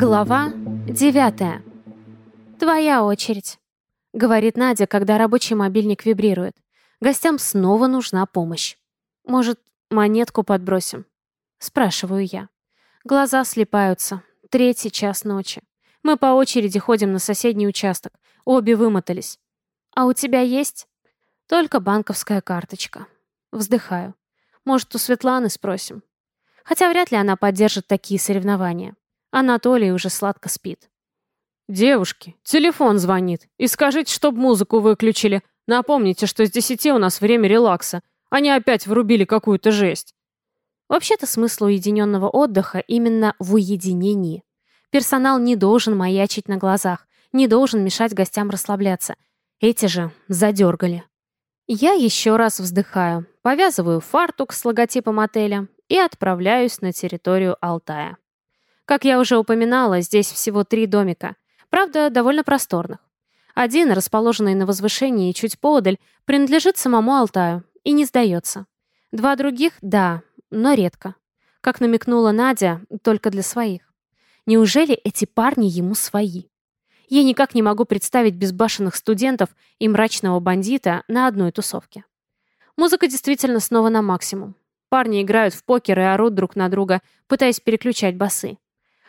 Глава девятая. «Твоя очередь», — говорит Надя, когда рабочий мобильник вибрирует. Гостям снова нужна помощь. «Может, монетку подбросим?» — спрашиваю я. Глаза слепаются. Третий час ночи. Мы по очереди ходим на соседний участок. Обе вымотались. «А у тебя есть?» «Только банковская карточка». Вздыхаю. «Может, у Светланы спросим?» Хотя вряд ли она поддержит такие соревнования. Анатолий уже сладко спит. «Девушки, телефон звонит. И скажите, чтоб музыку выключили. Напомните, что с десяти у нас время релакса. Они опять врубили какую-то жесть». Вообще-то смысл уединенного отдыха именно в уединении. Персонал не должен маячить на глазах, не должен мешать гостям расслабляться. Эти же задергали. Я еще раз вздыхаю, повязываю фартук с логотипом отеля и отправляюсь на территорию Алтая. Как я уже упоминала, здесь всего три домика. Правда, довольно просторных. Один, расположенный на возвышении чуть поодаль, принадлежит самому Алтаю и не сдается. Два других — да, но редко. Как намекнула Надя, только для своих. Неужели эти парни ему свои? Я никак не могу представить безбашенных студентов и мрачного бандита на одной тусовке. Музыка действительно снова на максимум. Парни играют в покер и орут друг на друга, пытаясь переключать басы.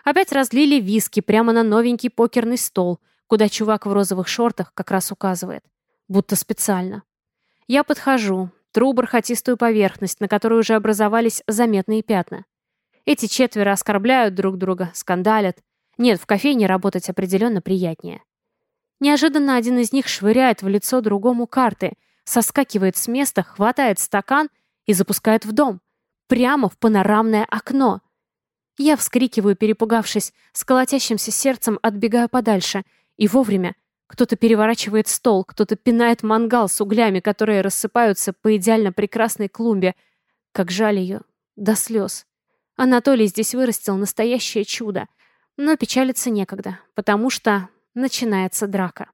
Опять разлили виски прямо на новенький покерный стол, куда чувак в розовых шортах как раз указывает. Будто специально. Я подхожу, тру бархатистую поверхность, на которой уже образовались заметные пятна. Эти четверо оскорбляют друг друга, скандалят. Нет, в кофейне работать определенно приятнее. Неожиданно один из них швыряет в лицо другому карты, соскакивает с места, хватает стакан и запускает в дом. Прямо в панорамное окно. Я вскрикиваю, перепугавшись, с колотящимся сердцем отбегаю подальше. И вовремя. Кто-то переворачивает стол, кто-то пинает мангал с углями, которые рассыпаются по идеально прекрасной клумбе. Как жаль ее. До слез. Анатолий здесь вырастил настоящее чудо. Но печалиться некогда, потому что начинается драка.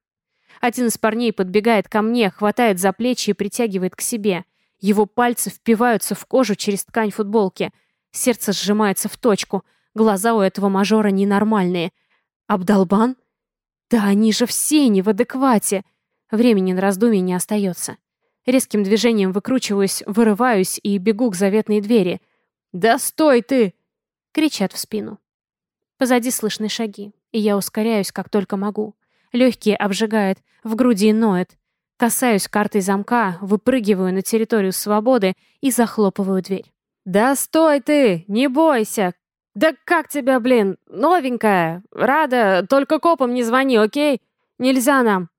Один из парней подбегает ко мне, хватает за плечи и притягивает к себе. Его пальцы впиваются в кожу через ткань футболки — Сердце сжимается в точку. Глаза у этого мажора ненормальные. Абдалбан? Да они же все не в адеквате. Времени на раздумье не остается. Резким движением выкручиваюсь, вырываюсь и бегу к заветной двери. «Да стой ты!» — кричат в спину. Позади слышны шаги, и я ускоряюсь, как только могу. Легкие обжигает, в груди ноет. Касаюсь картой замка, выпрыгиваю на территорию свободы и захлопываю дверь. «Да стой ты! Не бойся! Да как тебя, блин? Новенькая! Рада, только копам не звони, окей? Нельзя нам!»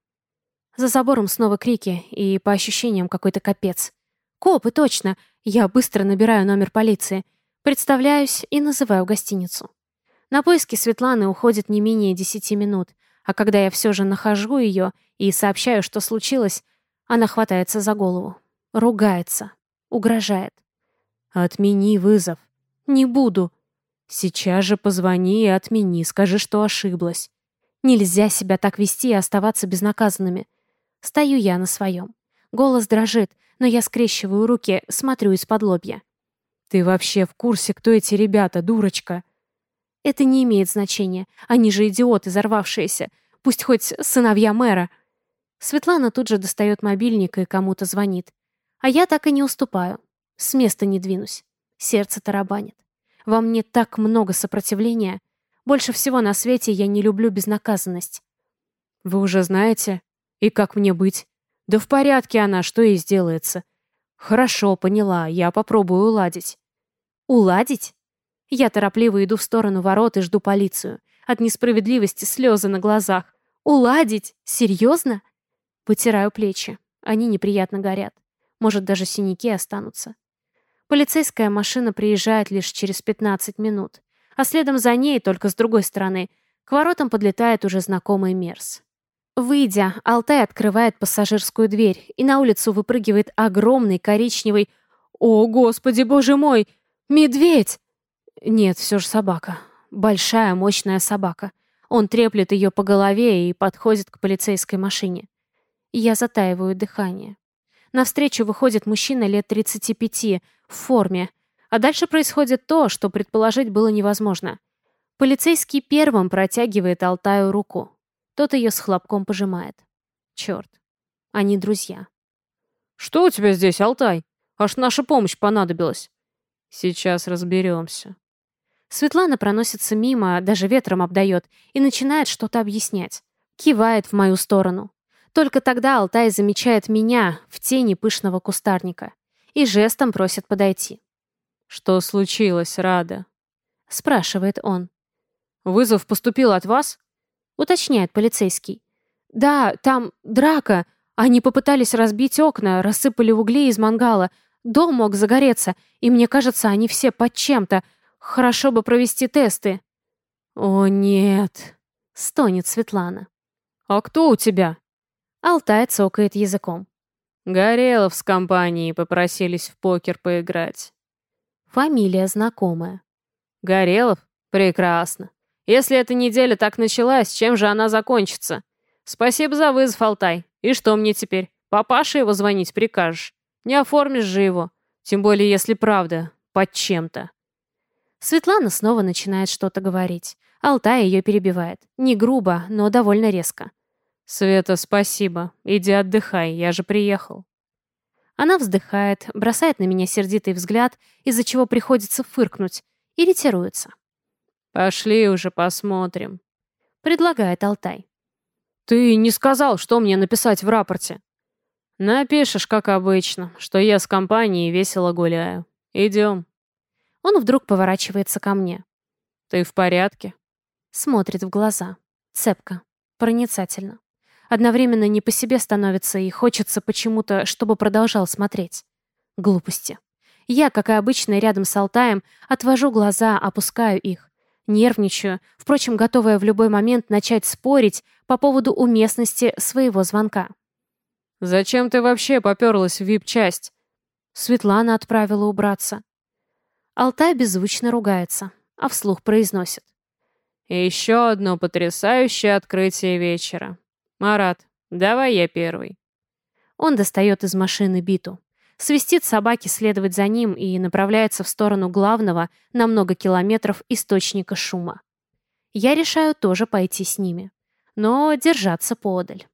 За забором снова крики и, по ощущениям, какой-то капец. «Копы, точно! Я быстро набираю номер полиции. Представляюсь и называю гостиницу. На поиски Светланы уходит не менее десяти минут, а когда я все же нахожу ее и сообщаю, что случилось, она хватается за голову. Ругается. Угрожает. «Отмени вызов». «Не буду». «Сейчас же позвони и отмени, скажи, что ошиблась». Нельзя себя так вести и оставаться безнаказанными. Стою я на своем. Голос дрожит, но я скрещиваю руки, смотрю из-под лобья. «Ты вообще в курсе, кто эти ребята, дурочка?» «Это не имеет значения. Они же идиоты, взорвавшиеся. Пусть хоть сыновья мэра». Светлана тут же достает мобильник и кому-то звонит. А я так и не уступаю. С места не двинусь. Сердце тарабанит. Во мне так много сопротивления. Больше всего на свете я не люблю безнаказанность. Вы уже знаете? И как мне быть? Да в порядке она, что ей сделается. Хорошо, поняла, я попробую уладить. Уладить? Я торопливо иду в сторону ворот и жду полицию. От несправедливости слезы на глазах. Уладить? Серьезно? Потираю плечи. Они неприятно горят. Может, даже синяки останутся. Полицейская машина приезжает лишь через 15 минут, а следом за ней, только с другой стороны, к воротам подлетает уже знакомый Мерс. Выйдя, Алтай открывает пассажирскую дверь, и на улицу выпрыгивает огромный коричневый «О, господи, боже мой! Медведь!» Нет, все же собака. Большая, мощная собака. Он треплет ее по голове и подходит к полицейской машине. Я затаиваю дыхание. Навстречу выходит мужчина лет 35, в форме. А дальше происходит то, что предположить было невозможно. Полицейский первым протягивает Алтаю руку. Тот ее с хлопком пожимает. Черт, они друзья. «Что у тебя здесь, Алтай? Аж наша помощь понадобилась». «Сейчас разберемся». Светлана проносится мимо, даже ветром обдает, и начинает что-то объяснять. Кивает в мою сторону. Только тогда Алтай замечает меня в тени пышного кустарника и жестом просит подойти. «Что случилось, Рада?» — спрашивает он. «Вызов поступил от вас?» — уточняет полицейский. «Да, там драка. Они попытались разбить окна, рассыпали угли из мангала. Дом мог загореться, и мне кажется, они все под чем-то. Хорошо бы провести тесты». «О, нет», — стонет Светлана. «А кто у тебя?» Алтай цокает языком. Горелов с компанией попросились в покер поиграть. Фамилия знакомая. Горелов? Прекрасно. Если эта неделя так началась, чем же она закончится? Спасибо за вызов, Алтай. И что мне теперь? Папаше его звонить прикажешь? Не оформишь же его. Тем более, если правда, под чем-то. Светлана снова начинает что-то говорить. Алтай ее перебивает. Не грубо, но довольно резко. «Света, спасибо. Иди отдыхай, я же приехал». Она вздыхает, бросает на меня сердитый взгляд, из-за чего приходится фыркнуть, и ретируется. «Пошли уже посмотрим», — предлагает Алтай. «Ты не сказал, что мне написать в рапорте?» «Напишешь, как обычно, что я с компанией весело гуляю. Идем». Он вдруг поворачивается ко мне. «Ты в порядке?» Смотрит в глаза. Цепко. Проницательно. Одновременно не по себе становится и хочется почему-то, чтобы продолжал смотреть. Глупости. Я, как и обычно, рядом с Алтаем, отвожу глаза, опускаю их. Нервничаю, впрочем, готовая в любой момент начать спорить по поводу уместности своего звонка. «Зачем ты вообще поперлась в вип-часть?» Светлана отправила убраться. Алтай беззвучно ругается, а вслух произносит. «Еще одно потрясающее открытие вечера. «Марат, давай я первый». Он достает из машины биту. Свистит собаки следовать за ним и направляется в сторону главного на много километров источника шума. Я решаю тоже пойти с ними, но держаться поодаль.